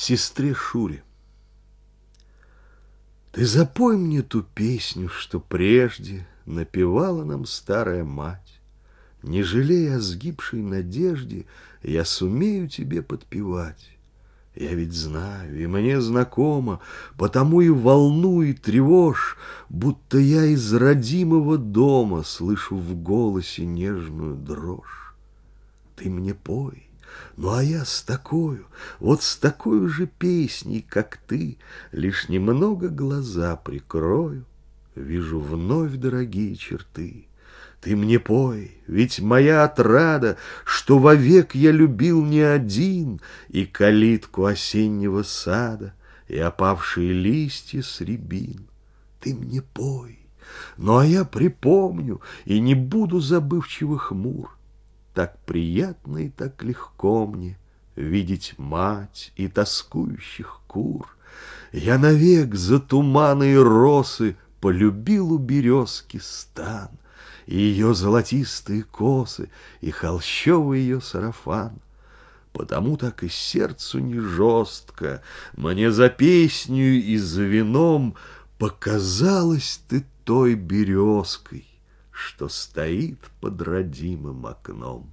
сестре Шуре. Ты запой мне ту песню, что прежде напевала нам старая мать. Не жалея о сгибшей надежде, я сумею тебе подпевать. Я ведь знаю, и мне знакомо, потому и волну, и тревожь, будто я из родимого дома слышу в голосе нежную дрожь. Ты мне пой, ну а я с такой, вот с такой же песней, как ты, Лишь немного глаза прикрою, Вижу вновь дорогие черты. Ты мне пой, ведь моя отрада, Что вовек я любил не один, И калитку осеннего сада, И опавшие листья с рябин. Ты мне пой, ну а я припомню И не буду забывчиво хмур, так приятно и так легко мне Видеть мать и тоскующих кур. Я навек за туманы и росы Полюбил у березки стан, И ее золотистые косы, И холщовый ее сарафан. Потому так и сердцу не жестко Мне за песню и за вином Показалась ты той березкой, что стоит под родимым окном.